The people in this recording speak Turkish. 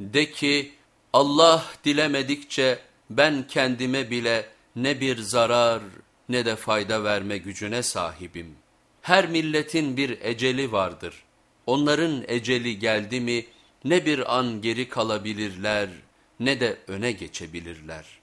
De ki Allah dilemedikçe ben kendime bile ne bir zarar ne de fayda verme gücüne sahibim. Her milletin bir eceli vardır. Onların eceli geldi mi ne bir an geri kalabilirler ne de öne geçebilirler.''